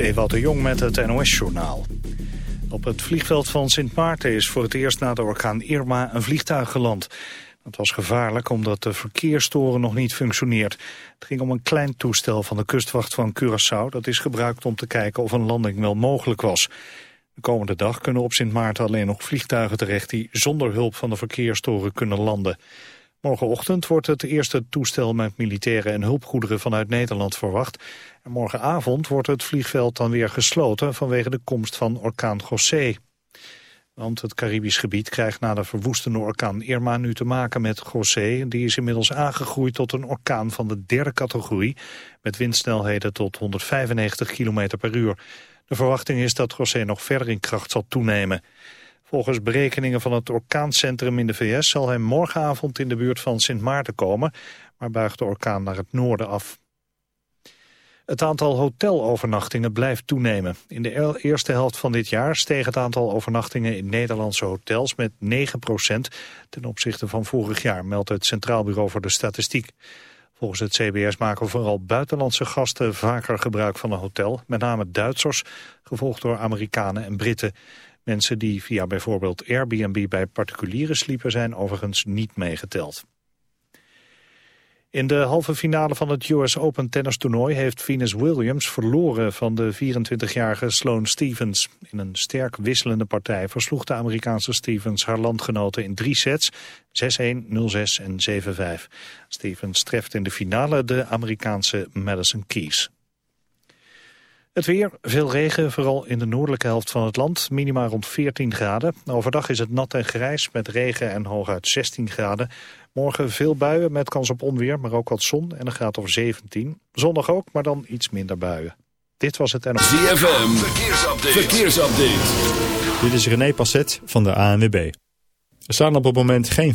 is de Jong met het NOS-journaal. Op het vliegveld van Sint Maarten is voor het eerst na de orkaan Irma een vliegtuig geland. Het was gevaarlijk omdat de verkeerstoren nog niet functioneert. Het ging om een klein toestel van de kustwacht van Curaçao... dat is gebruikt om te kijken of een landing wel mogelijk was. De komende dag kunnen op Sint Maarten alleen nog vliegtuigen terecht... die zonder hulp van de verkeerstoren kunnen landen. Morgenochtend wordt het eerste toestel met militairen en hulpgoederen vanuit Nederland verwacht. En morgenavond wordt het vliegveld dan weer gesloten vanwege de komst van orkaan José. Want het Caribisch gebied krijgt na de verwoestende orkaan Irma nu te maken met José. Die is inmiddels aangegroeid tot een orkaan van de derde categorie... met windsnelheden tot 195 km per uur. De verwachting is dat José nog verder in kracht zal toenemen. Volgens berekeningen van het orkaancentrum in de VS zal hij morgenavond in de buurt van Sint Maarten komen, maar buigt de orkaan naar het noorden af. Het aantal hotelovernachtingen blijft toenemen. In de eerste helft van dit jaar steeg het aantal overnachtingen in Nederlandse hotels met 9% ten opzichte van vorig jaar, meldt het Centraal Bureau voor de Statistiek. Volgens het CBS maken vooral buitenlandse gasten vaker gebruik van een hotel, met name Duitsers, gevolgd door Amerikanen en Britten. Mensen die via bijvoorbeeld Airbnb bij particulieren sliepen zijn overigens niet meegeteld. In de halve finale van het US Open tennistoernooi heeft Venus Williams verloren van de 24-jarige Sloane Stevens. In een sterk wisselende partij versloeg de Amerikaanse Stevens haar landgenoten in drie sets, 6-1, 0-6 en 7-5. Stevens treft in de finale de Amerikaanse Madison Keys. Het weer, veel regen, vooral in de noordelijke helft van het land. Minima rond 14 graden. Overdag is het nat en grijs met regen en hooguit 16 graden. Morgen veel buien met kans op onweer, maar ook wat zon en een graad of 17. Zondag ook, maar dan iets minder buien. Dit was het NOS. ZFM, verkeersupdate. verkeersupdate. Dit is René Passet van de ANWB. Er staan op het moment geen...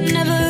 never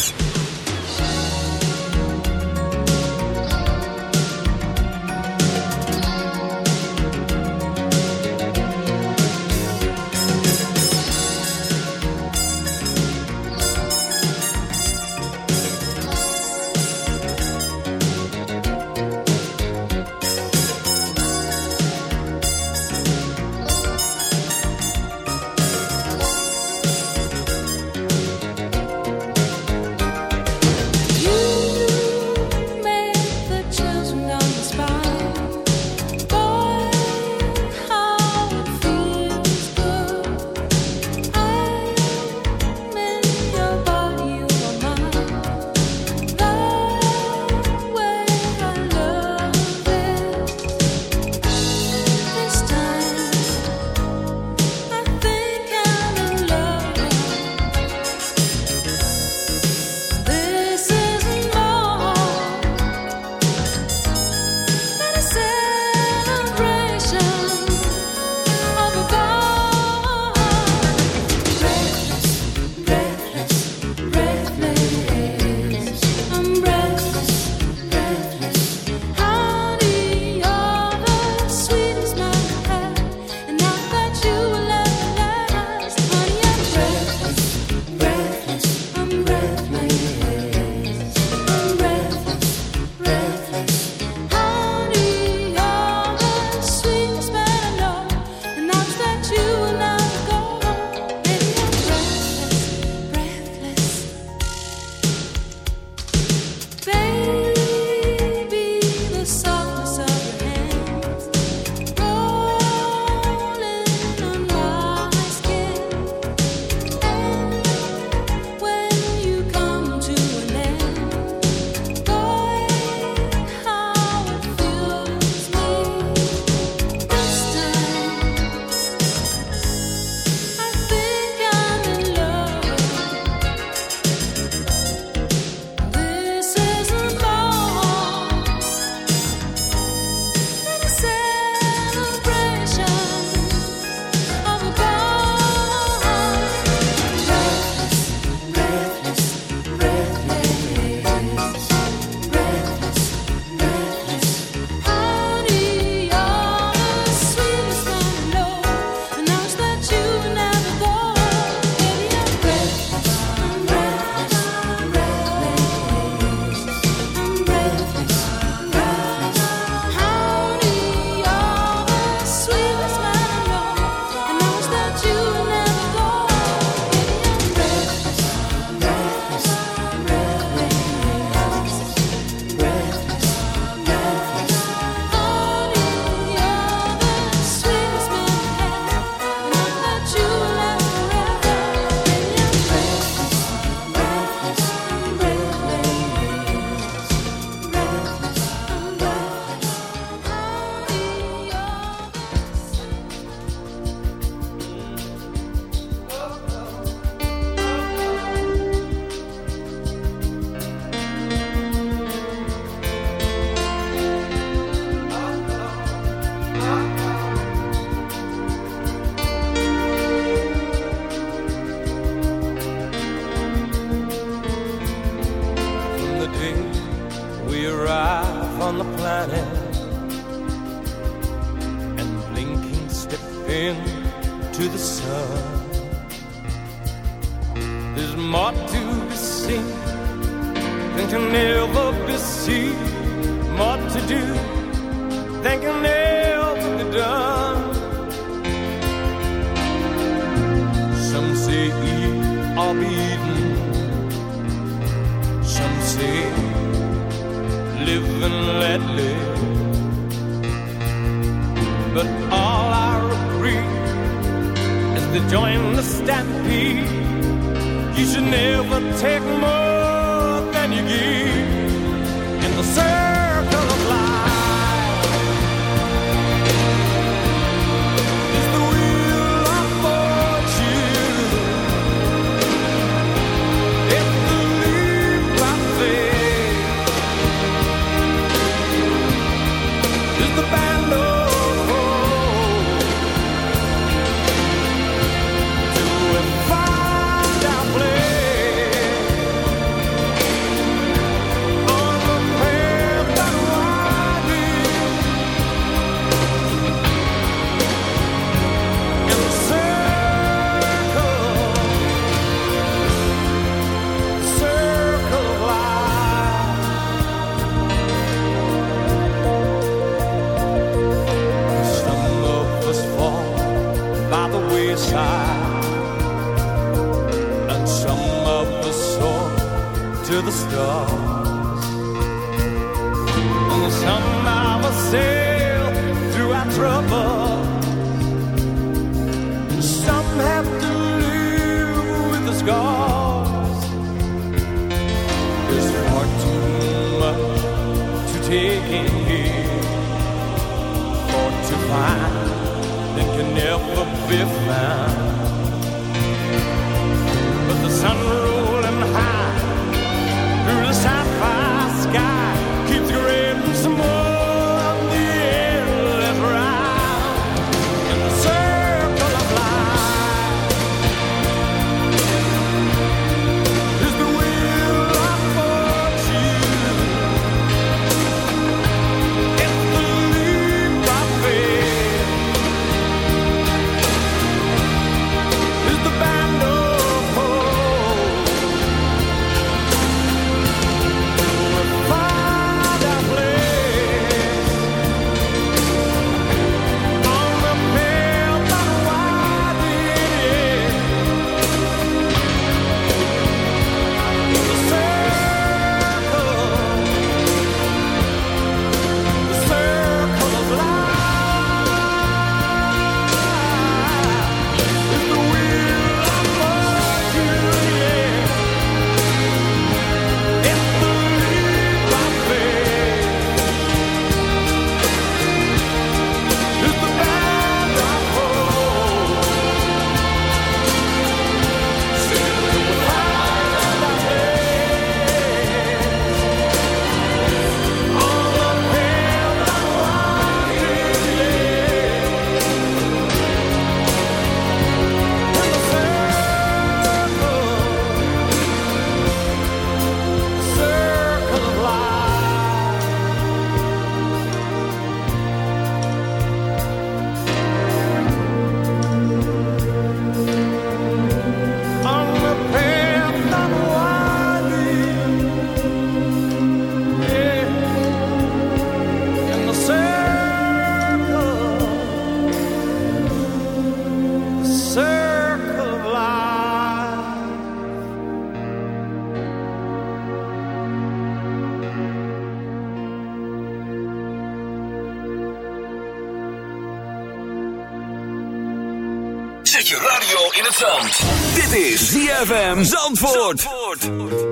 ZFM Zandvoort.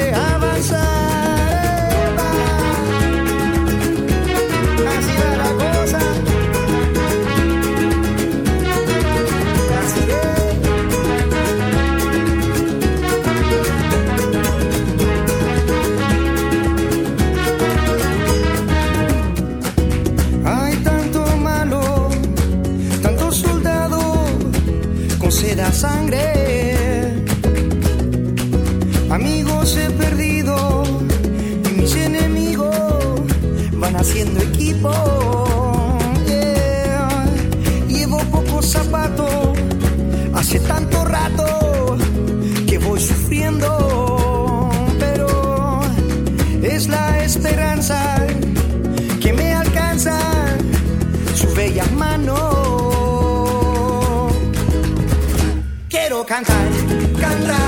siempre. cantar.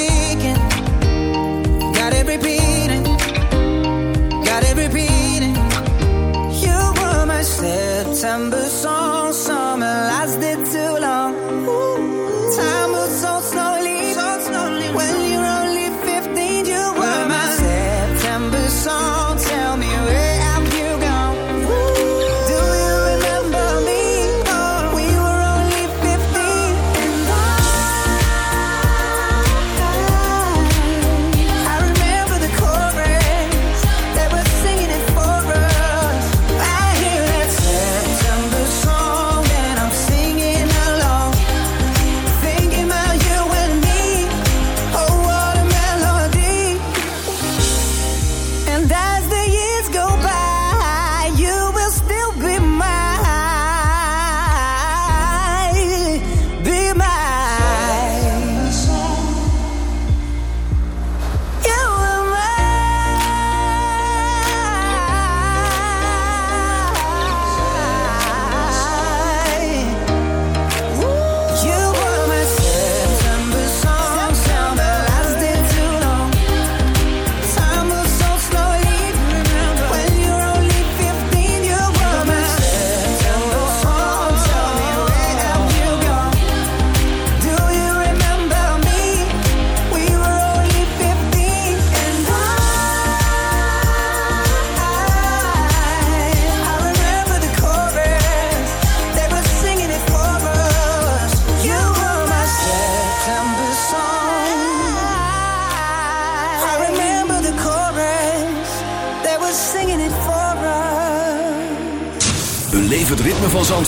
September song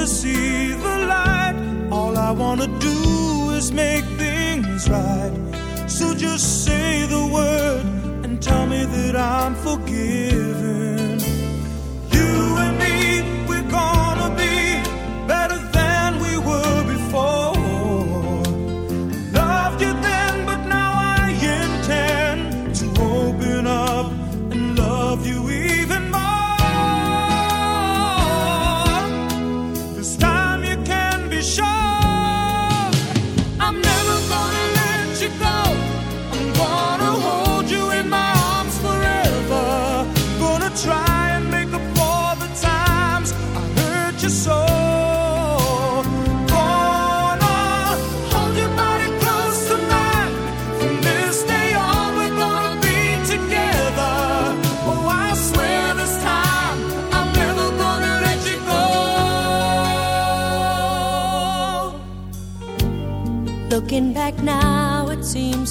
to see the light. All I wanna do is make things right. So just say the word and tell me that I'm forgiven.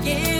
again.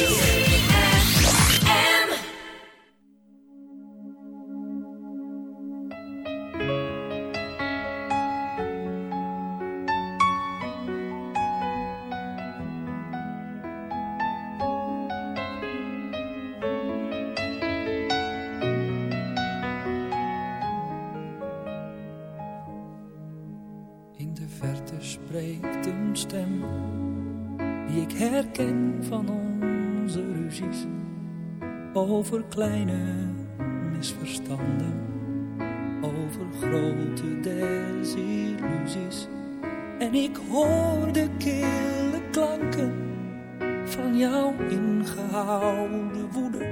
Jouw ingehouden woede.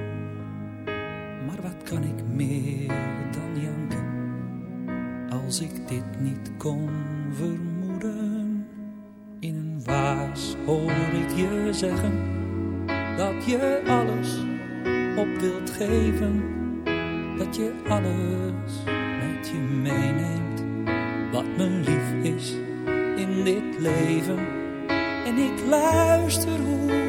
Maar wat kan ik meer dan janken? Als ik dit niet kon vermoeden, in een waas hoor ik je zeggen dat je alles op wilt geven, dat je alles met je meeneemt, wat me lief is in dit leven. En ik luister hoe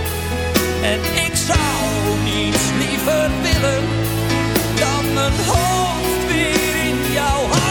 En ik zou niets liever willen dan mijn hoofd weer in jouw handen.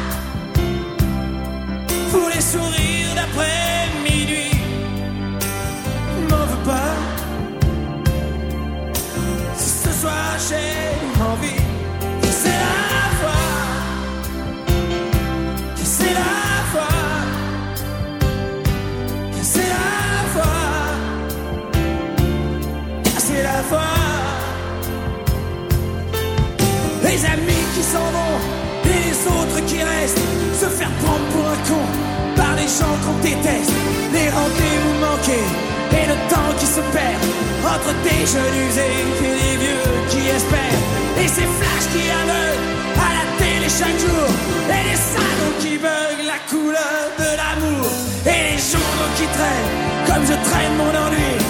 pour les sourires d'après minuit. M'en veux pas. Si ce soir j'ai envie, c'est la foi, c'est la foi, c'est la foi, c'est la foi. Les amis qui s'en vont se faire prendre pour un con par les gens qu'on déteste. Les rendez-vous manqués et le temps qui se perd entre des jeunes usés et des vieux qui espèrent. Et ces flashs qui aveuglent à la télé chaque jour. Et les salons qui veulent la couleur de l'amour. Et les journaux qui traînent comme je traîne mon ennui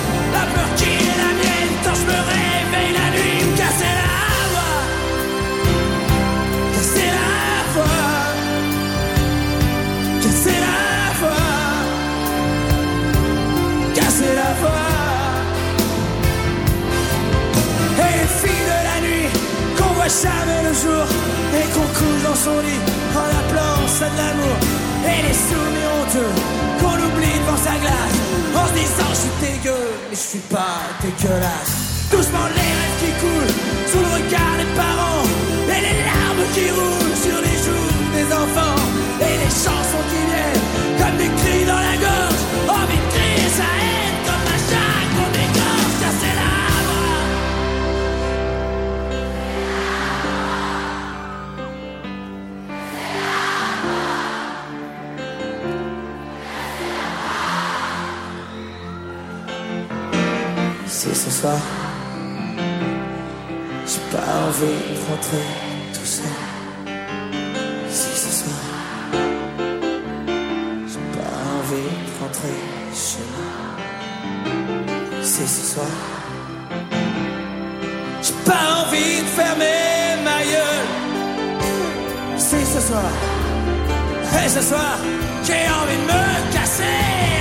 dans son lit en appelant ça de l'amour. Et les souvenirs honteux qu'on oublie devant sa glace en se disant je suis dégueu, mais je suis pas dégueulasse. Doucement les rêves qui coulent sous le regard des parents et les larmes qui roulent sur les joues des enfants et les chansons qui viennent comme des cris Soir, j'ai pas envie de rentrer tout seul. Si ce soir, j'ai pas envie de rentrer chez moi. Si ce soir, j'ai pas envie de fermer ma gueule. Si ce soir, et ce soir, j'ai envie de me casser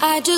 I just